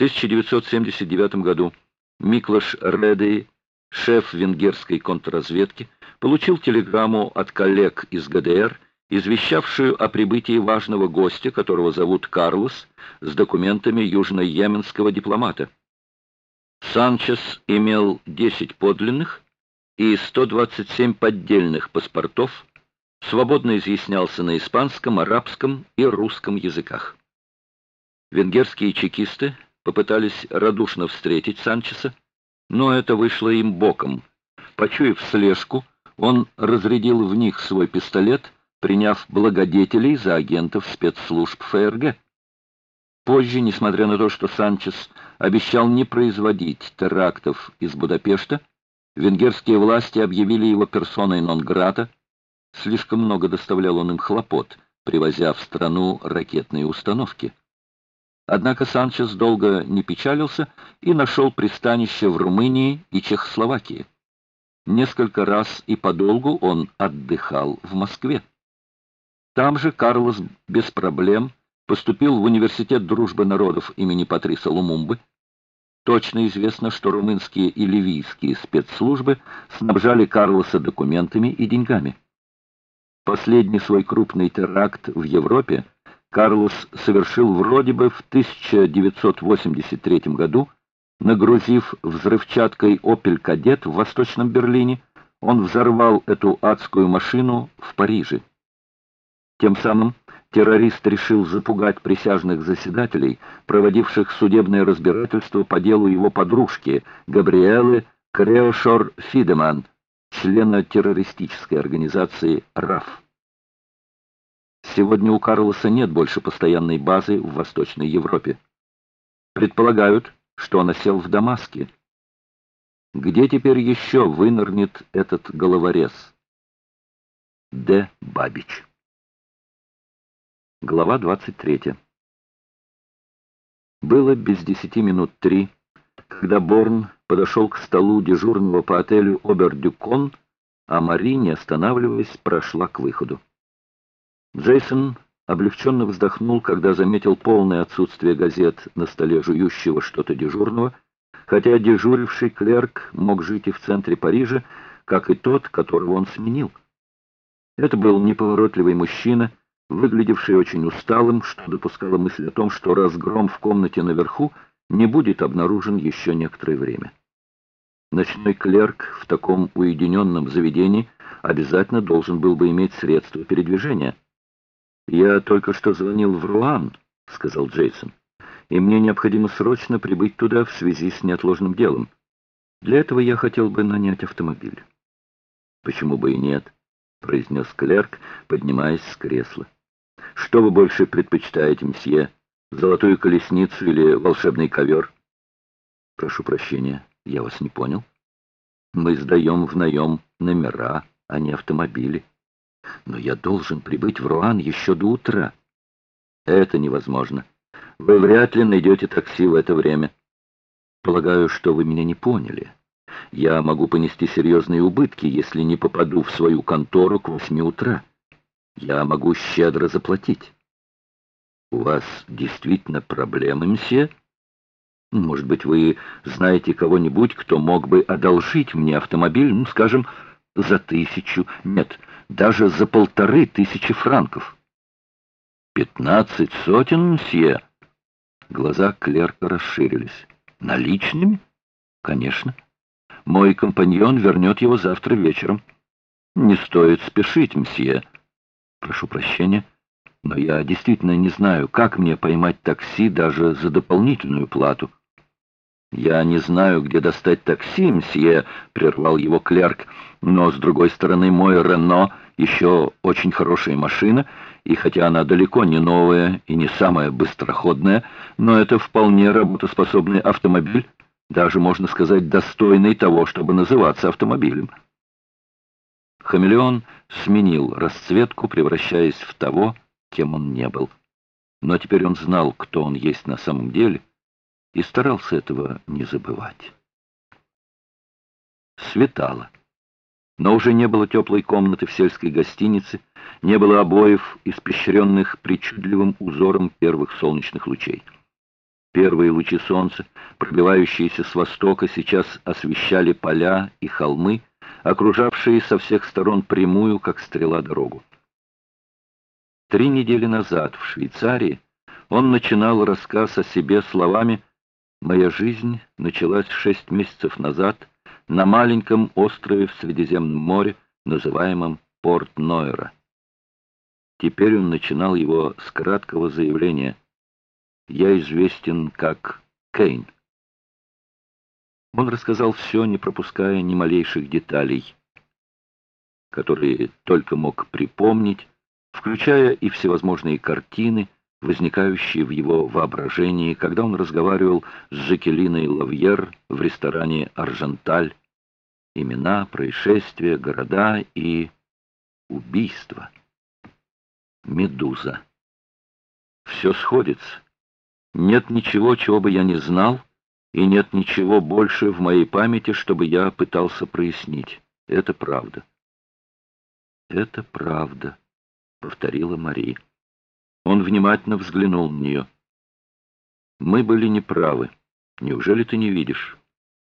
1979 году Миклаш Редей, шеф венгерской контрразведки, получил телеграмму от коллег из ГДР, извещавшую о прибытии важного гостя, которого зовут Карлос, с документами южно-йеменского дипломата. Санчес имел 10 подлинных и 127 поддельных паспортов, свободно изъяснялся на испанском, арабском и русском языках. Венгерские чекисты попытались радушно встретить Санчеса, но это вышло им боком. Почуяв слежку, он разрядил в них свой пистолет, приняв благодетелей за агентов спецслужб ФРГ. Позже, несмотря на то, что Санчес обещал не производить терактов из Будапешта, венгерские власти объявили его персоной нон-грата. Слишком много доставлял он им хлопот, привозя в страну ракетные установки. Однако Санчес долго не печалился и нашел пристанище в Румынии и Чехословакии. Несколько раз и подолгу он отдыхал в Москве. Там же Карлос без проблем поступил в Университет дружбы народов имени Патриса Лумумбы. Точно известно, что румынские и ливийские спецслужбы снабжали Карлоса документами и деньгами. Последний свой крупный теракт в Европе Карлос совершил вроде бы в 1983 году, нагрузив взрывчаткой «Опель Кадет» в Восточном Берлине, он взорвал эту адскую машину в Париже. Тем самым террорист решил запугать присяжных заседателей, проводивших судебное разбирательство по делу его подружки Габриэлы Креошор Фидеман, члена террористической организации РАФ. Сегодня у Карлоса нет больше постоянной базы в Восточной Европе. Предполагают, что он осел в Дамаске. Где теперь еще вынырнет этот головорез? Д. Бабич Глава 23. Было без десяти минут три, когда Борн подошел к столу дежурного по отелю Обердюкон, а Мари, не останавливаясь, прошла к выходу. Джейсон облегченно вздохнул, когда заметил полное отсутствие газет на столе жующего что-то дежурного, хотя дежуривший клерк мог жить и в центре Парижа, как и тот, которого он сменил. Это был неповоротливый мужчина, выглядевший очень усталым, что допускало мысль о том, что разгром в комнате наверху не будет обнаружен еще некоторое время. Ночной клерк в таком уединенном заведении обязательно должен был бы иметь средства передвижения. «Я только что звонил в Руан», — сказал Джейсон, «и мне необходимо срочно прибыть туда в связи с неотложным делом. Для этого я хотел бы нанять автомобиль». «Почему бы и нет?» — произнес клерк, поднимаясь с кресла. Что вы больше предпочитаете, мсье? Золотую колесницу или волшебный ковер? Прошу прощения, я вас не понял. Мы сдаем в наем номера, а не автомобили. Но я должен прибыть в Руан еще до утра. Это невозможно. Вы вряд ли найдете такси в это время. Полагаю, что вы меня не поняли. Я могу понести серьезные убытки, если не попаду в свою контору к восьми утра. Я могу щедро заплатить. У вас действительно проблемы, мсье? Может быть, вы знаете кого-нибудь, кто мог бы одолжить мне автомобиль, ну, скажем, за тысячу, нет, даже за полторы тысячи франков? Пятнадцать сотен, мсье? Глаза клерка расширились. Наличными? Конечно. Мой компаньон вернет его завтра вечером. Не стоит спешить, мсье. Прошу прощения, но я действительно не знаю, как мне поймать такси даже за дополнительную плату. «Я не знаю, где достать такси, мсье», — прервал его клерк, «но, с другой стороны, мой Рено еще очень хорошая машина, и хотя она далеко не новая и не самая быстроходная, но это вполне работоспособный автомобиль, даже, можно сказать, достойный того, чтобы называться автомобилем». Хамелеон сменил расцветку, превращаясь в того, кем он не был. Но теперь он знал, кто он есть на самом деле, и старался этого не забывать. Светало. Но уже не было теплой комнаты в сельской гостинице, не было обоев, испещренных причудливым узором первых солнечных лучей. Первые лучи солнца, пробивающиеся с востока, сейчас освещали поля и холмы, окружавшие со всех сторон прямую, как стрела, дорогу. Три недели назад в Швейцарии он начинал рассказ о себе словами «Моя жизнь началась шесть месяцев назад на маленьком острове в Средиземном море, называемом Порт-Нойра». Теперь он начинал его с краткого заявления «Я известен как Кейн». Он рассказал все, не пропуская ни малейших деталей, которые только мог припомнить, включая и всевозможные картины, возникающие в его воображении, когда он разговаривал с Жакелиной Лавьер в ресторане «Арженталь». Имена, происшествия, города и убийства. Медуза. Все сходится. Нет ничего, чего бы я не знал, и нет ничего больше в моей памяти, чтобы я пытался прояснить. Это правда. Это правда, повторила Мария. Он внимательно взглянул на нее. Мы были неправы. Неужели ты не видишь?